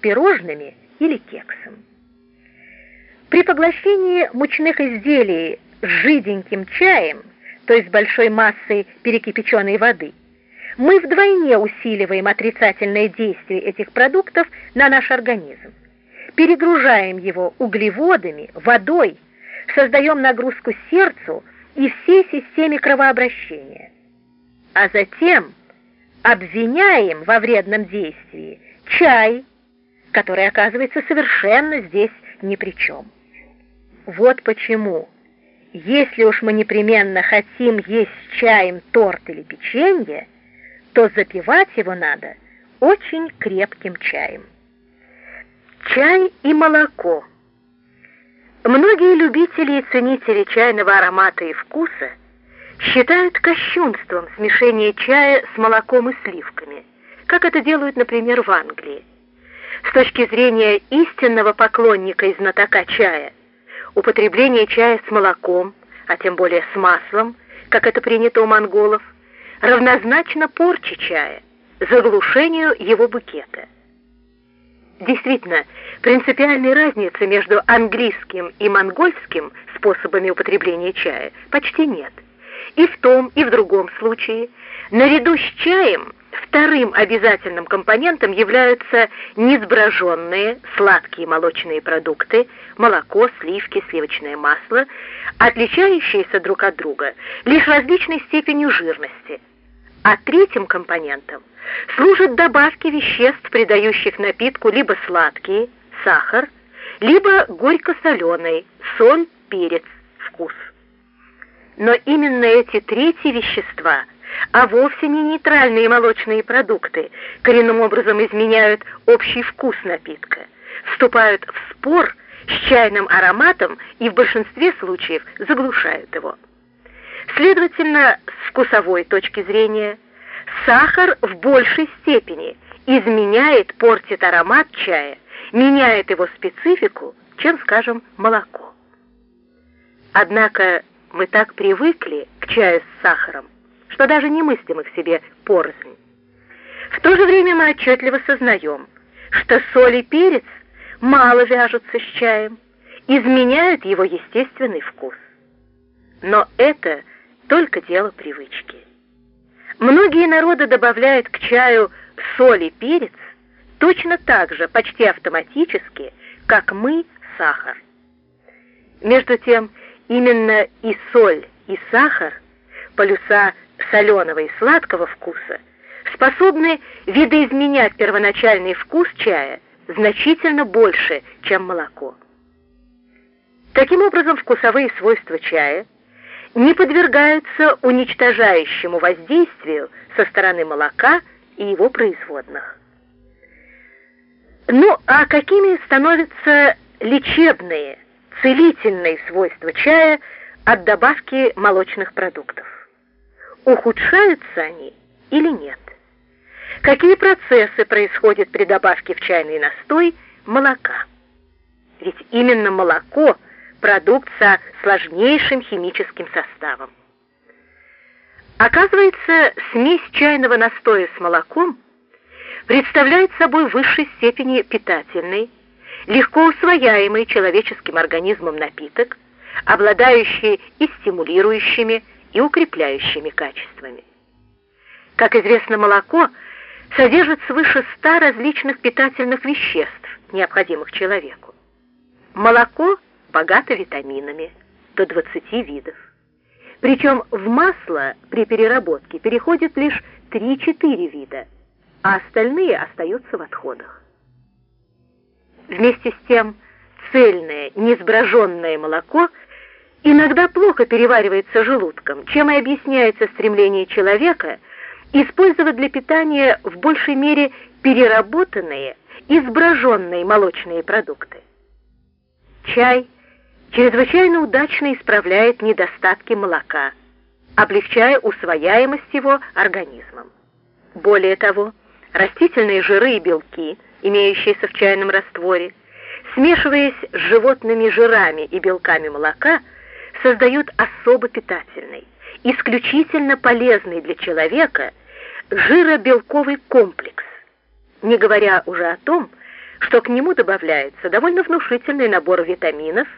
пирожными или кексом. При поглощении мучных изделий с жиденьким чаем, то есть большой массой перекипяченной воды, мы вдвойне усиливаем отрицательное действие этих продуктов на наш организм. Перегружаем его углеводами, водой, создаем нагрузку сердцу и всей системе кровообращения. А затем обвиняем во вредном действии чай, который оказывается совершенно здесь ни при чем. Вот почему, если уж мы непременно хотим есть чаем торт или печенье, то запивать его надо очень крепким чаем. Чай и молоко. Многие любители и ценители чайного аромата и вкуса считают кощунством смешение чая с молоком и сливками, как это делают, например, в Англии. С точки зрения истинного поклонника и знатока чая, употребление чая с молоком, а тем более с маслом, как это принято у монголов, равнозначно порче чая, заглушению его букета. Действительно, принципиальной разницы между английским и монгольским способами употребления чая почти нет. И в том, и в другом случае, наряду с чаем вторым обязательным компонентом являются несброженные сладкие молочные продукты, молоко, сливки, сливочное масло, отличающиеся друг от друга лишь различной степенью жирности. А третьим компонентом служат добавки веществ, придающих напитку либо сладкие, сахар, либо горько-соленый, соль, перец, вкус. Но именно эти третьи вещества, а вовсе не нейтральные молочные продукты, коренным образом изменяют общий вкус напитка, вступают в спор с чайным ароматом и в большинстве случаев заглушают его. Следовательно, с вкусовой точки зрения, сахар в большей степени изменяет, портит аромат чая, меняет его специфику, чем, скажем, молоко. Однако мы так привыкли к чаю с сахаром, что даже не мыслим себе порознь. В то же время мы отчетливо сознаем, что соль и перец мало вяжутся с чаем, изменяют его естественный вкус. Но это только дело привычки. Многие народы добавляют к чаю соль и перец точно так же, почти автоматически, как мы сахар. Между тем, именно и соль, и сахар, полюса соленого и сладкого вкуса, способны видоизменять первоначальный вкус чая значительно больше, чем молоко. Таким образом, вкусовые свойства чая не подвергаются уничтожающему воздействию со стороны молока и его производных. Ну, а какими становятся лечебные, целительные свойства чая от добавки молочных продуктов? Ухудшаются они или нет? Какие процессы происходят при добавке в чайный настой молока? Ведь именно молоко – продукт со сложнейшим химическим составом. Оказывается, смесь чайного настоя с молоком – представляет собой в высшей степени питательный, легко усвояемый человеческим организмом напиток, обладающий и стимулирующими, и укрепляющими качествами. Как известно, молоко содержит свыше 100 различных питательных веществ, необходимых человеку. Молоко богато витаминами, до 20 видов. Причем в масло при переработке переходит лишь 3-4 вида – а остальные остаются в отходах. Вместе с тем цельное, несброженное молоко иногда плохо переваривается желудком, чем и объясняется стремление человека использовать для питания в большей мере переработанные и сброженные молочные продукты. Чай чрезвычайно удачно исправляет недостатки молока, облегчая усвояемость его организмом. Более того, растительные жиры и белки, имеющиеся в чайном растворе, смешиваясь с животными жирами и белками молока, создают особо питательный, исключительно полезный для человека жиробелковый комплекс, не говоря уже о том, что к нему добавляется довольно внушительный набор витаминов,